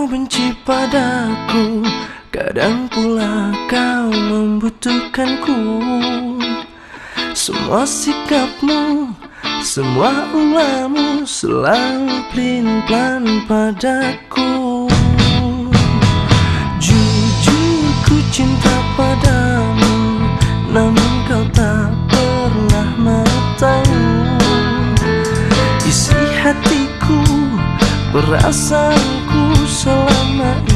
Kau benci padaku Kadang pula kau membutuhkanku. Semua sikapmu Semua ulahmu Selalu pelin-pelan padaku. Jujur ku cinta padamu Namun kau tak pernah mau tahu Isi hatiku Perasaanku 这浪漫。